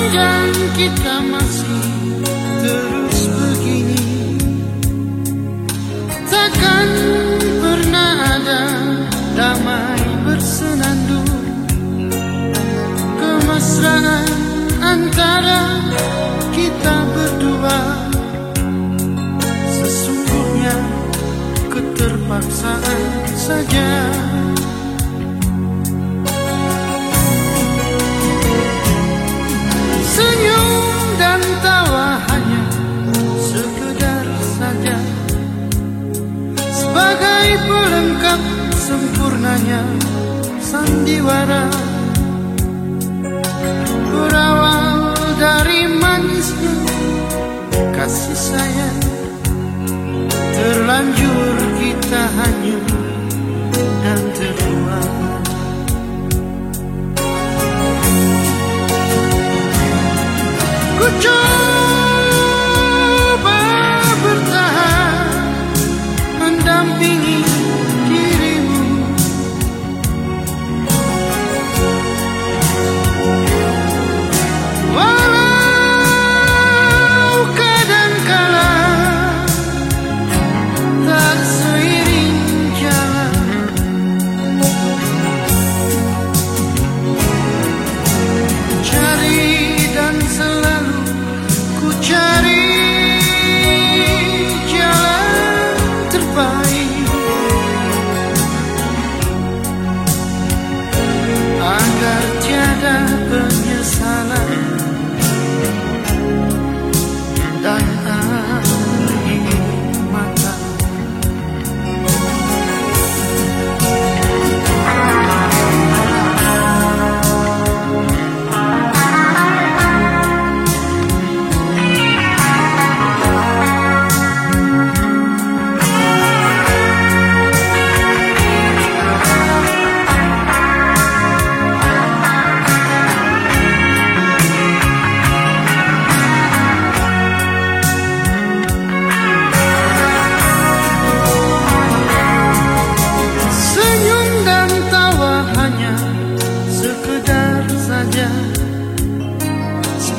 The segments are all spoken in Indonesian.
Sepanjang kita masih terus begini. Takkan pernah ada damai bersenandung Kemesraan antara sempurnanya sandiwara Berawal dari manisnya kasih sayang. Terlanjur kita hanyut dan terbuang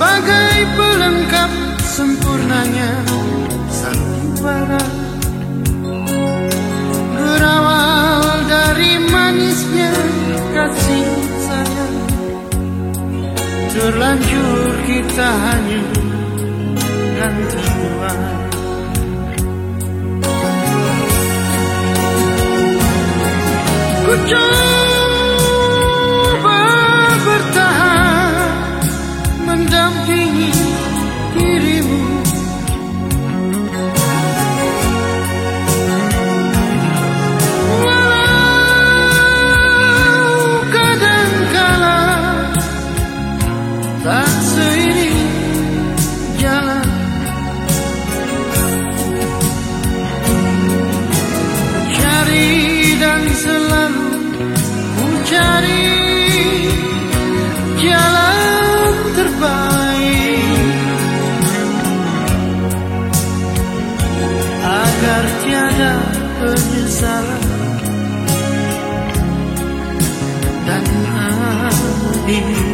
sebagai pelengkap sempurnanya. Sandiwara berawal dari manisnya kasih sayang. Terlanjur kita hanya dan terbuang. Ku mendampingi agar tiada penyesalan. Dan habis